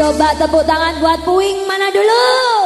Coba tepuk tangan buat Puing mana dulu?